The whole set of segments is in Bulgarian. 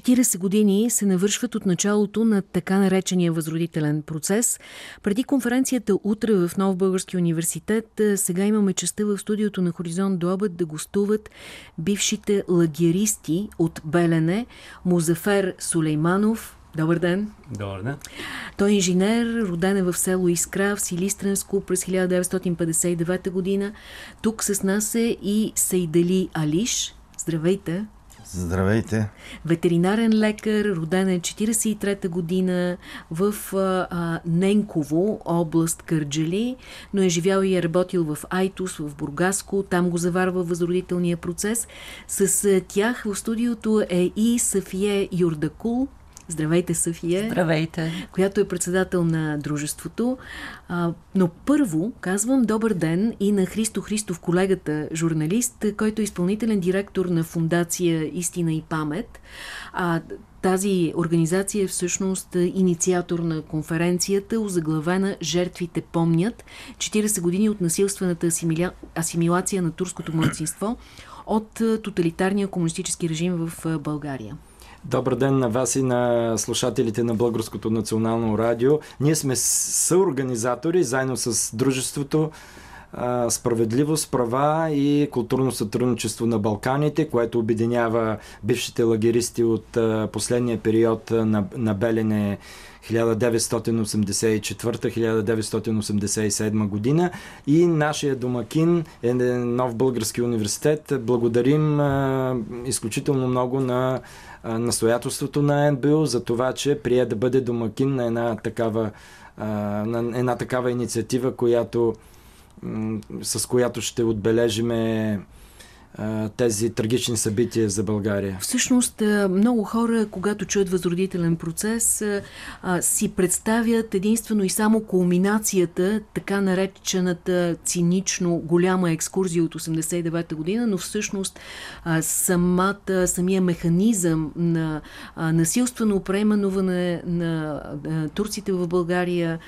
40 години се навършват от началото на така наречения възродителен процес. Преди конференцията утре в Нов Български университет, сега имаме честа в студиото на Хоризонт до обед да гостуват бившите лагеристи от Белене, Музафер Сулейманов, Добър ден! Добър ден! Той е инженер, роден е в село Искра, в Силистренско през 1959 година. Тук с нас е и Сейдали Алиш. Здравейте! Здравейте! Ветеринарен лекар, роден е 43-та година в а, Ненково, област Кърджали, но е живял и е работил в Айтус, в Бургаско, там го заварва възродителния процес. С тях в студиото е и Сафие Юрдакул, Здравейте, София. Здравейте. Която е председател на дружеството. А, но първо казвам добър ден и на Христо Христов, колегата журналист, който е изпълнителен директор на фундация Истина и памет. А, тази организация е всъщност инициатор на конференцията, озаглавена «Жертвите помнят» 40 години от насилствената асимиля... асимилация на турското младсинство от тоталитарния комунистически режим в България. Добър ден на вас и на слушателите на Българското национално радио. Ние сме съорганизатори, заедно с Дружеството Справедливост, права и културно сътрудничество на Балканите, което обединява бившите лагеристи от последния период на, на Белене 1984-1987 година и нашия домакин е Нов Български университет. Благодарим изключително много на настоятелството на НБУ за това, че прие да бъде домакин на една такава, на една такава инициатива, която, с която ще отбележиме тези трагични събития за България? Всъщност, много хора, когато чуят възродителен процес, си представят единствено и само кулминацията, така наречената цинично голяма екскурзия от 89-та година, но всъщност самата, самия механизъм на насилствено преименуване на турците в България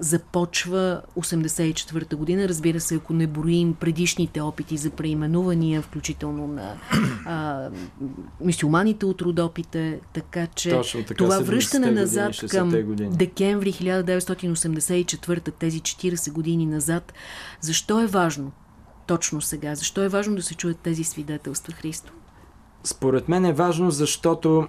започва 84-та година. Разбира се, ако не броим предишните опити за преименувания изисквания, включително на а, мисюманите от Родопите, така че така, това връщане години, назад към години. декември 1984, тези 40 години назад, защо е важно точно сега? Защо е важно да се чуят тези свидетелства, Христо? Според мен е важно, защото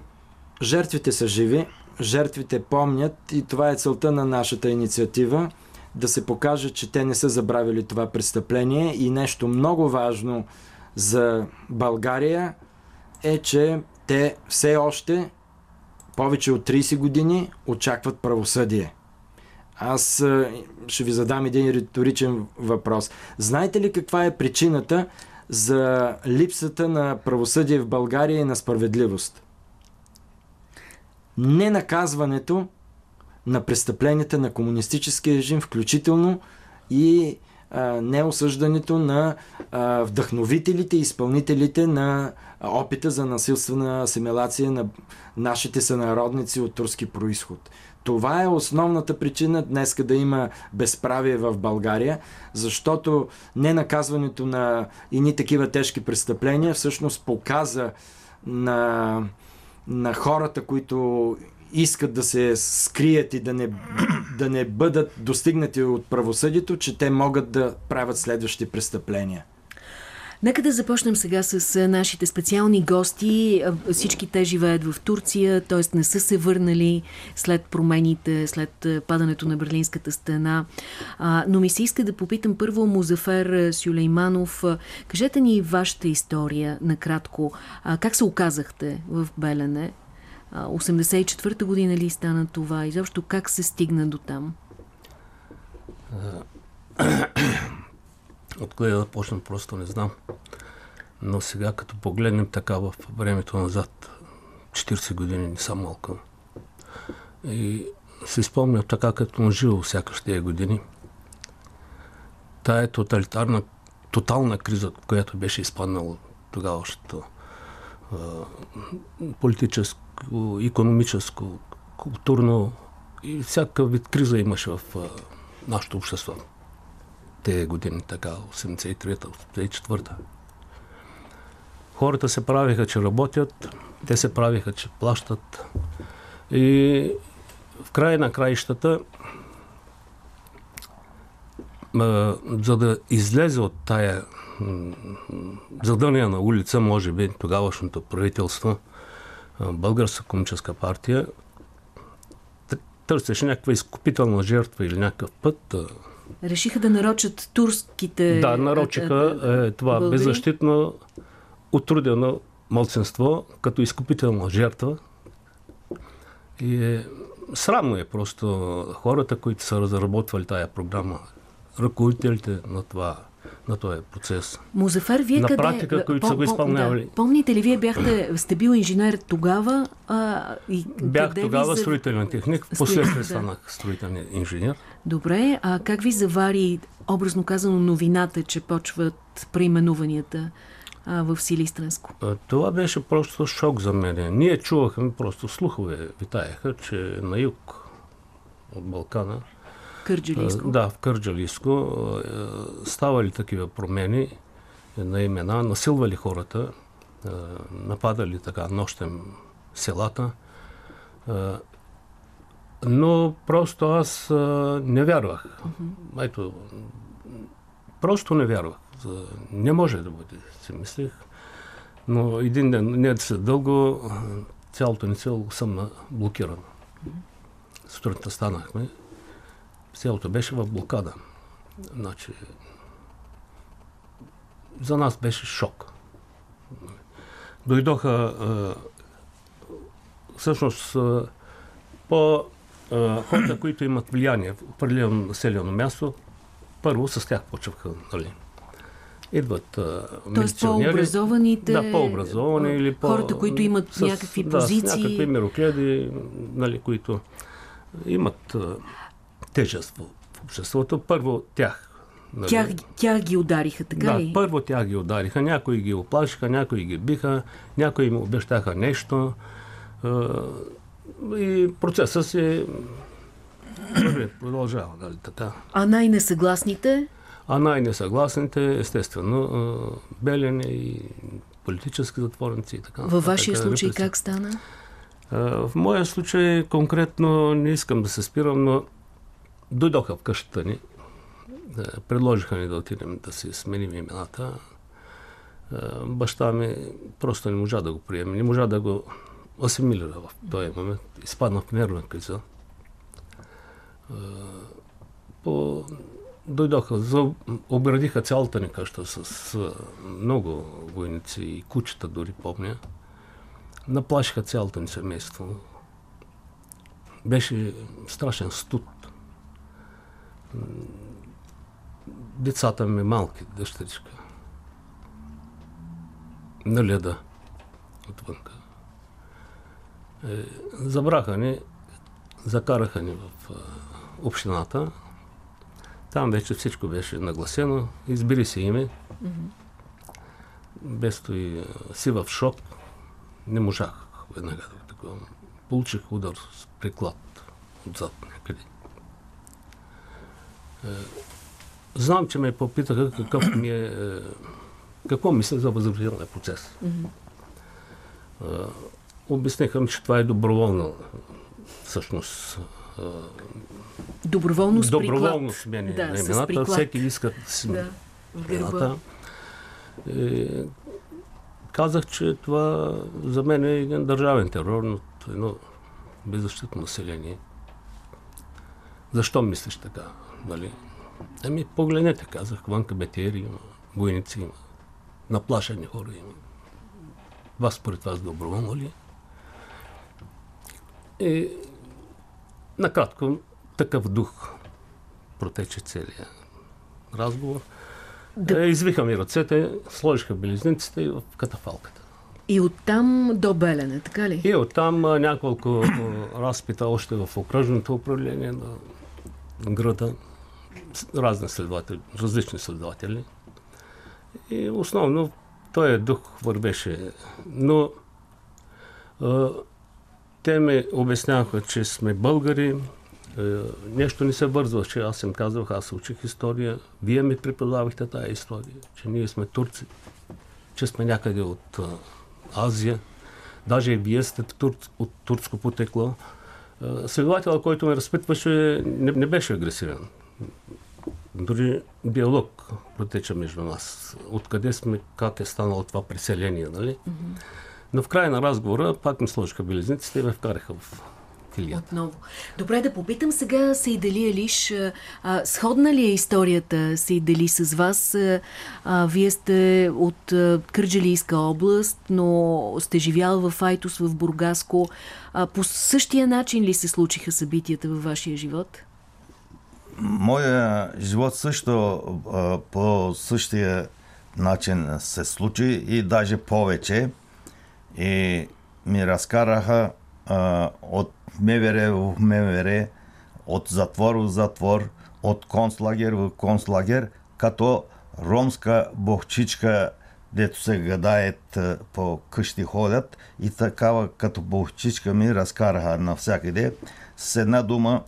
жертвите са живи, жертвите помнят и това е целта на нашата инициатива да се покаже, че те не са забравили това престъпление и нещо много важно за България е, че те все още повече от 30 години очакват правосъдие. Аз ще ви задам един риторичен въпрос. Знаете ли каква е причината за липсата на правосъдие в България и на справедливост? Не наказването на престъпленията на комунистическия режим, включително и неосъждането на вдъхновителите и изпълнителите на опита за насилствена асимилация на нашите сънародници от турски происход. Това е основната причина днес да има безправие в България, защото ненаказването на ини такива тежки престъпления всъщност показа на, на хората, които искат да се скрият и да не, да не бъдат достигнати от правосъдието, че те могат да правят следващи престъпления. Нека да започнем сега с нашите специални гости. Всички те живеят в Турция, т.е. не са се върнали след промените, след падането на Берлинската стена. Но ми се иска да попитам първо Музафер Сюлейманов. Кажете ни вашата история накратко. Как се оказахте в Белене? 84-та година ли стана това? Изобщо как се стигна до там? Откъде да почна, просто не знам. Но сега, като погледнем така в времето назад, 40 години не са малко. И се спомня така, като живо сякаш тези години. Тая тоталитарна, тотална криза, която беше изпаднала тогавашното политическо економическо, културно и всякакъв вид криза имаше в нашето общество. Те години, така, 83-та, 84-та. Хората се правиха, че работят, те се правиха, че плащат. И в края на краищата, за да излезе от тая задънена улица, може би тогавашното правителство, Българска комуническа партия, търсеше някаква изкупителна жертва или някакъв път. Решиха да нарочат турските. Да, нарочиха е, това българи. беззащитно, отрудено мълценство като изкупителна жертва. И е, срамно е просто хората, които са разработвали тая програма, ръководителите на това на този процес. Музефер, вие на къде? практика, които по, са го изпълнявали. Да. Помните ли, вие бяхте, сте бил инженер тогава? А, и Бях тогава за... строителен техник, последствие да. станах строителен инженер. Добре, а как ви завари, образно казано, новината, че почват преименуванията а, в Силистранско? Това беше просто шок за мен. Ние чувахме, просто слухове витаяха, че на юг от Балкана Кърджалийско? Да, в Кърджалийско ставали такива промени на имена, насилвали хората, нападали така нощем селата. Но просто аз не вярвах. Ето, просто не вярвах. Не може да бъде, си мислех. Но един ден, не се дълго, цялото ни село съм блокирано. Сутринта станахме селото беше в блокада. Значи, за нас беше шок. Дойдоха всъщност по хората, които имат влияние в определено населено място, първо с тях почваха, нали, идват Тоест по-образованите... Да, по-образовани или по... Хората, които имат с, някакви да, позиции... С някакви мирокледи, нали, които имат тежест в обществото. Първо тях. Нали? Тях, тях ги удариха, така да, ли? първо тях ги удариха. Някои ги оплашиха, някои ги биха, някои им обещаха нещо. И процесът се продължава, нали така. А най-несъгласните? А най-несъгласните, естествено, Белене и политически затворници и така. Във вашия случай как стана? В моя случай конкретно не искам да се спирам, но дойдоха в къщата ни, предложиха ни да отидем да си сменим имената. Баща ми просто не можа да го приеме, не можа да го асимилира в този момент. Изпадна в нервна криза. По... Дойдоха, за... обградиха цялата ни къща с много войници и кучета дори помня. Наплашиха цялото ни семейство. Беше страшен студ децата ми малки, дъщеричка. На леда отвънка. Е, забраха ни, закараха ни в общината. Там вече всичко беше нагласено. Избери се име. Mm-hmm. Без и си в шок. Не можах веднага да такова. Получих удар с приклад отзад някъде. Е, знам, че ме попитаха какъв ми е, е какво мисля за възродителния процес. Mm-hmm. Обясниха че това е доброволно всъщност Доброволно с Доброволно смени да, на имената. Всеки иска да смени имената. Казах, че това за мен е един държавен терор но едно беззащитно население. Защо мислиш така? Нали? Ами, погледнете, казах, вънка бетери има, войници има, наплашени хора има. Вас според вас доброволно ли? И накратко, такъв дух протече целия разговор. Да. Е, извиха ми ръцете, сложиха белезниците и в катафалката. И оттам до Белене, така ли? И оттам няколко разпита още в окръжното управление на града разни следователи, различни следователи. И основно този дух вървеше. Но а, те ме обясняваха, че сме българи, а, нещо не се вързва, че аз им казвах, аз учих история, вие ми преподавахте тази история, че ние сме турци, че сме някъде от а, Азия. Даже и вие сте тур, от турско потекло. Следователът, който ме разпитваше, не, не беше агресивен. Дори диалог протеча между нас. Откъде сме, как е станало това преселение, нали? Mm-hmm. Но в края на разговора пак ми сложиха белезниците и ме вкараха в филията. Отново. Добре, да попитам сега Сейдали Алиш. А, сходна ли е историята Сейдали с вас? А, вие сте от Кърджалийска област, но сте живял в Айтос, в Бургаско. А, по същия начин ли се случиха събитията във вашия живот? Моя живот също а, по същия начин се случи и даже повече. И ми разкараха а, от МВР в МВР, от затвор в затвор, от концлагер в концлагер, като ромска бохчичка, дето се гадаят по къщи ходят и такава като бохчичка ми разкараха навсякъде. С една дума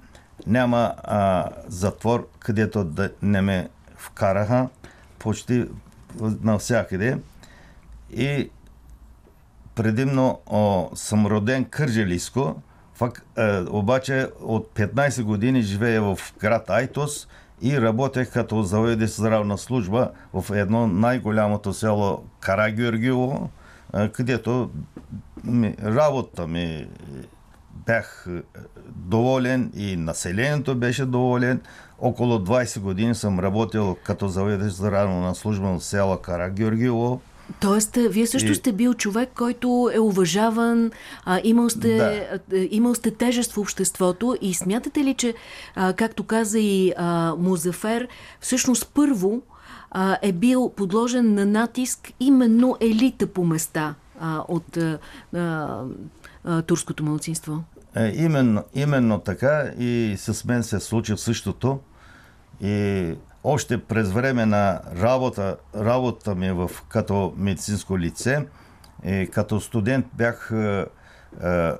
няма а, затвор, където да не ме вкараха почти навсякъде. И предимно о, съм роден Кърджелиско, Фак, е, обаче от 15 години живея в град Айтос и работех като заведе здравна служба в едно най-голямото село Карагюргиово, е, където ми, работа ми бях е, доволен и населението беше доволен. Около 20 години съм работил като заведеш здравна служба в село Карагюргиово. Тоест, вие също и... сте бил човек, който е уважаван, а, имал, сте, да. имал сте тежест в обществото и смятате ли, че, а, както каза и а, Музафер, всъщност първо а, е бил подложен на натиск именно елита по места а, от а, а, турското мълцинство? Е, именно, именно така и с мен се случи същото. И още през време на работа, работа ми в, като медицинско лице, и като студент бях е, е,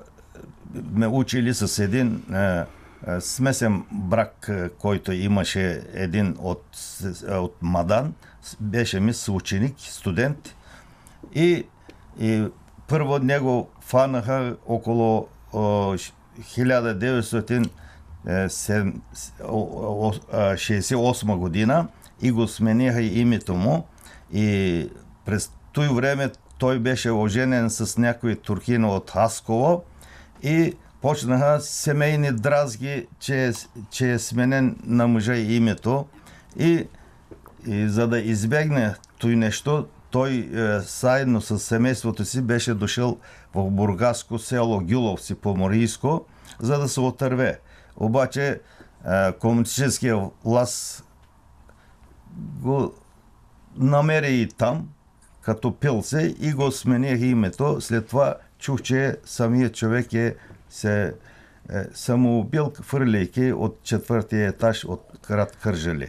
ме учили с един е, е, смесен брак, е, който имаше един от, от Мадан, беше ми съученик, студент. И, и първо него фанаха около 1900 68 година и го смениха името му. И през той време той беше оженен с някой турхина от Хасково и почнаха семейни дразги, че, че е сменен на мъжа името. И, и за да избегне той нещо, той е, заедно с семейството си беше дошъл в бургаско село Гюловци по Морийско, за да се отърве. Обаче комунистическия власт го намери и там, като пил се и го смениха името. След това чух, че самият човек е се е, самоубил, фърляйки от четвъртия етаж от град Кържали.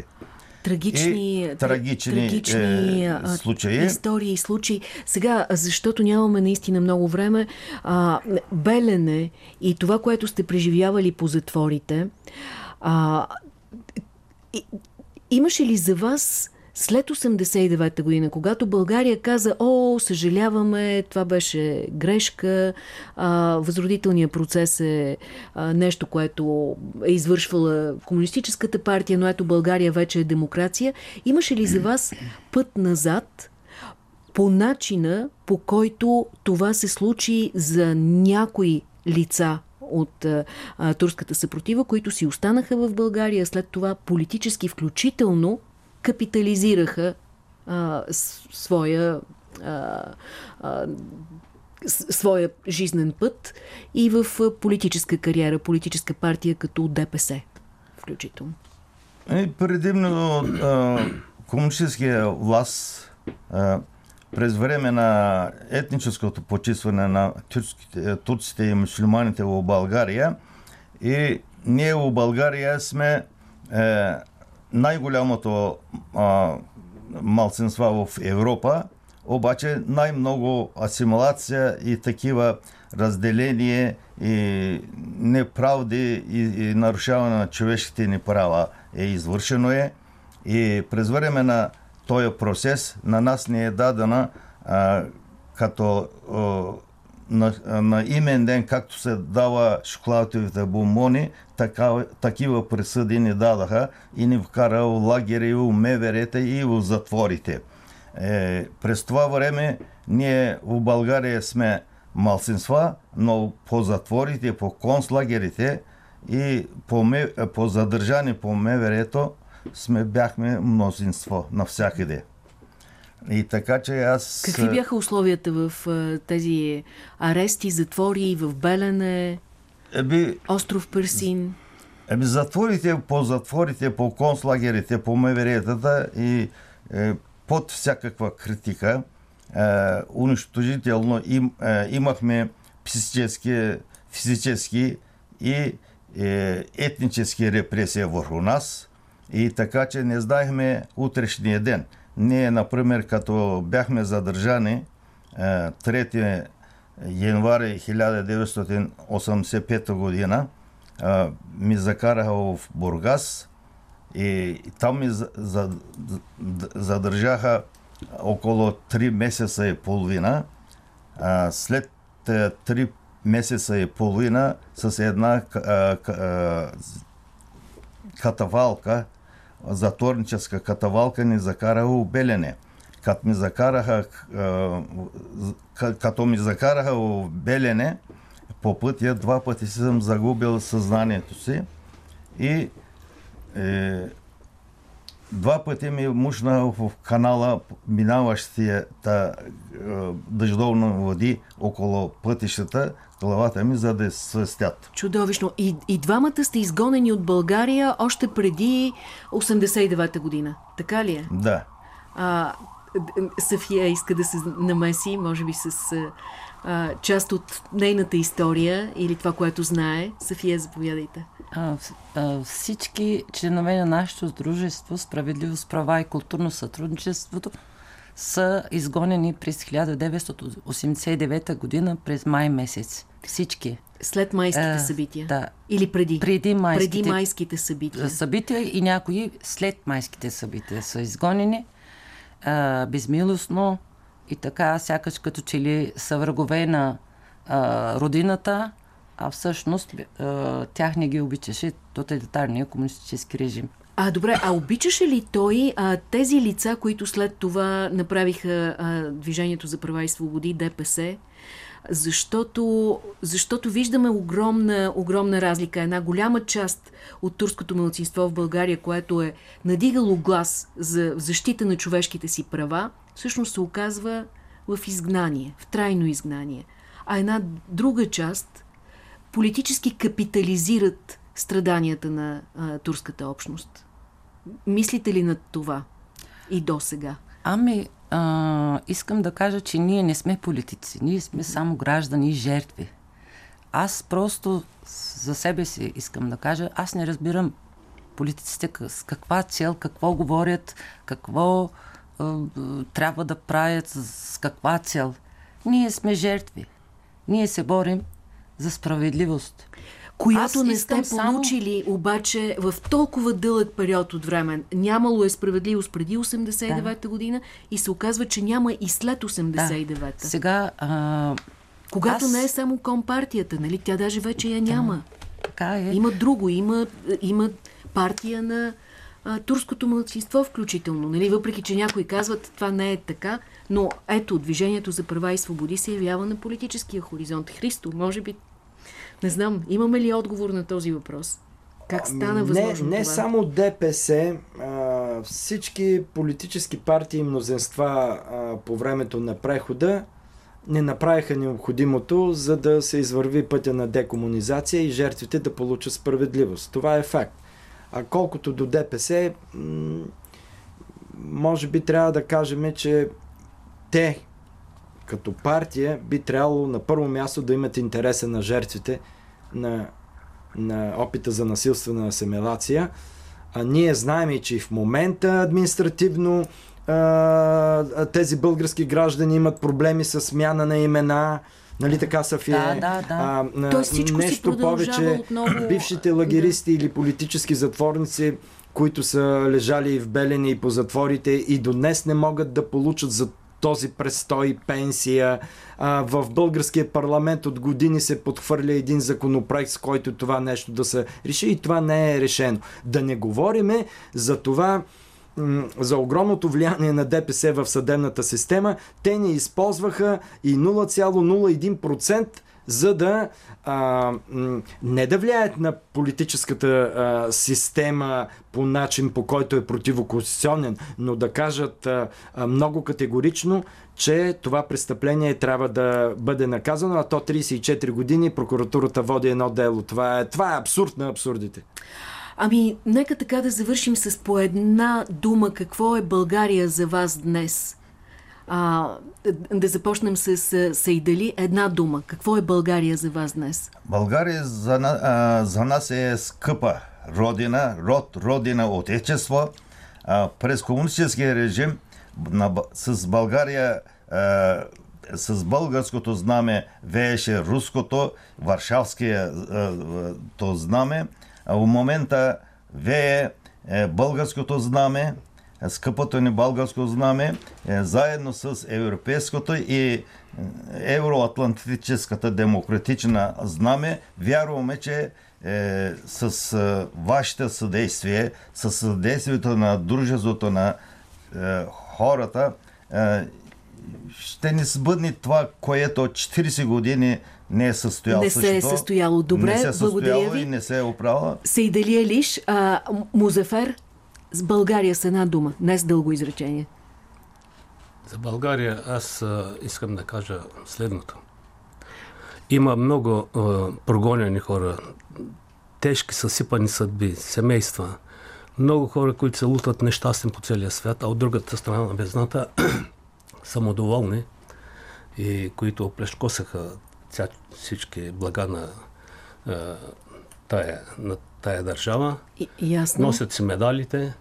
Трагични, и трагични, трагични е, случаи. истории и случаи. Сега, защото нямаме наистина много време, а, Белене и това, което сте преживявали по затворите, а, и, имаше ли за вас след 89-та година, когато България каза, о, съжаляваме, това беше грешка, възродителният процес е нещо, което е извършвала комунистическата партия, но ето България вече е демокрация. Имаше ли за вас път назад по начина, по който това се случи за някои лица от а, турската съпротива, които си останаха в България, след това политически включително капитализираха а, своя а, а, своя жизнен път и в политическа кариера, политическа партия като ДПС включително. И предимно комунистическия власт а, през време на етническото почистване на турците, турците и мусулманите в България и ние в България сме е, най-голямото малцинства в Европа, обаче най-много асимилация и такива разделение и неправди и, и нарушаване на човешките ни права е извършено е. И през време на този процес на нас не е дадена а, като а, на, на имен ден, както се дава шоколадовите бомбони, така, такива присъди ни дадаха и ни вкара в лагери, в меверета и в затворите. Е, през това време ние в България сме малцинства, но по затворите, по концлагерите и по, по задържани по меверето сме бяхме мнозинство навсякъде. И така, че аз... Какви бяха условията в тези арести, затвори в Белене, Еби... остров Персин? Еби, затворите, по затворите, по концлагерите, по меверетата и е, под всякаква критика, е, унищожително им, е, имахме психически, физически и е, етнически репресии върху нас и така, че не знаехме утрешния ден. Ние, например, като бяхме задържани 3 е, январи 1985 година, е, ми закараха в Бургас и там ми задържаха около 3 месеца и половина. След 3 е, месеца и половина с една катавалка, затворническа катавалка ни закараха в Белене. Като ми закараха, като ми закараха в Белене, по пътя два пъти съм загубил съзнанието си и е, два пъти ми мушна в канала, минаващия та, е, води около пътищата, главата ми, за да свестят. Чудовищно. И, и двамата сте изгонени от България още преди 89-та година. Така ли е? Да. А, София иска да се намеси, може би с а, част от нейната история или това, което знае. София, заповядайте. А, а, всички членове на нашето дружество Справедливост, права и културно сътрудничеството са изгонени през 1989 година през май месец. Всички. След майските а, събития? Да. Или преди? Преди майските, преди майските събития. Събития и някои след майските събития са изгонени а, безмилостно и така, сякаш като че ли са врагове на а, родината, а всъщност а, тях не ги обичаше тоталитарния комунистически режим. А, добре, а обичаше ли той а, тези лица, които след това направиха а, Движението за права и свободи, ДПС, защото, защото виждаме огромна, огромна разлика. Една голяма част от турското мълцинство в България, което е надигало глас за защита на човешките си права, всъщност се оказва в изгнание, в трайно изгнание. А една друга част политически капитализират страданията на а, турската общност. Мислите ли над това и до сега? Ами, а, искам да кажа, че ние не сме политици. Ние сме само граждани и жертви. Аз просто за себе си искам да кажа, аз не разбирам политиците с каква цел, какво говорят, какво а, трябва да правят, с каква цел. Ние сме жертви. Ние се борим за справедливост която не сте получили само... обаче в толкова дълъг период от време. Нямало е справедливост преди 89-та да. година и се оказва, че няма и след 89-та. Да. Сега... А... Когато аз... не е само компартията, нали? Тя даже вече я няма. Да. Така е. Има друго, има, има партия на а, турското младсинство включително. Нали? Въпреки, че някои казват, това не е така, но ето, Движението за права и свободи се явява на политическия хоризонт. Христо, може би не знам, имаме ли отговор на този въпрос? Как стана възможно Не, не това? само ДПС, а, всички политически партии и мнозинства а, по времето на прехода не направиха необходимото, за да се извърви пътя на декомунизация и жертвите да получат справедливост. Това е факт. А колкото до ДПС, може би трябва да кажем, че те като партия би трябвало на първо място да имат интереса на жертвите на, на опита за насилствена асимилация. А ние знаем, че и в момента административно а, тези български граждани имат проблеми с смяна на имена, Нали така, София? Да, да, да. А, всичко нещо повече отново... бившите лагеристи да. или политически затворници, които са лежали в Белени и по затворите и до днес не могат да получат за този престой, пенсия. В българския парламент от години се подхвърля един законопроект, с който това нещо да се реши и това не е решено. Да не говориме за това, за огромното влияние на ДПС в съдебната система, те ни използваха и 0,01% за да а, не да влияят на политическата а, система по начин, по който е противоконституционен, но да кажат а, а, много категорично, че това престъпление трябва да бъде наказано, а то 34 години прокуратурата води едно дело. Това е, това е абсурд на абсурдите. Ами, нека така да завършим с по една дума. Какво е България за вас днес? А, да започнем с Сейдали. Една дума. Какво е България за вас днес? България за, а, за нас е скъпа родина, род, родина, отечество. А, през комунистическия режим на, с България а, с българското знаме вееше руското, варшавския то знаме. А в момента вее е, българското знаме, скъпото ни българско знаме, е, заедно с европейското и е, евроатлантическата демократична знаме, вярваме, че е, с е, вашето съдействие, с съдействието на дружеството на е, хората, е, ще ни сбъдне това, което 40 години не е състояло. Не се е състояло. Добре, не се е благодаря ви. и не се е оправила. Сейдали Лиш, а, Музефер, с България с една дума, не с дълго изречение. За България аз а, искам да кажа следното. Има много а, прогонени хора, тежки съсипани съдби, семейства, много хора, които се лутат нещастни по целия свят, а от другата страна на бездната самодоволни и които оплешкосаха всички блага на, а, тая, на тая държава. И, ясно. Носят си медалите.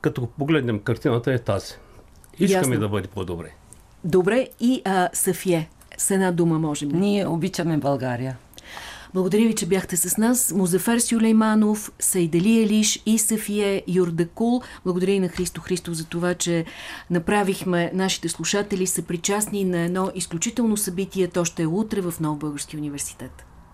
Като погледнем картината е тази. Искаме ясно. да бъде по-добре. Добре и а, Сафие. С една дума можем. Ние обичаме България. Благодаря ви, че бяхте с нас. Музафер Сюлейманов, Сайдали Елиш и Сафие Юрдакул. Благодаря и на Христо Христов за това, че направихме нашите слушатели са причастни на едно изключително събитие. То ще е утре в Нов Български университет.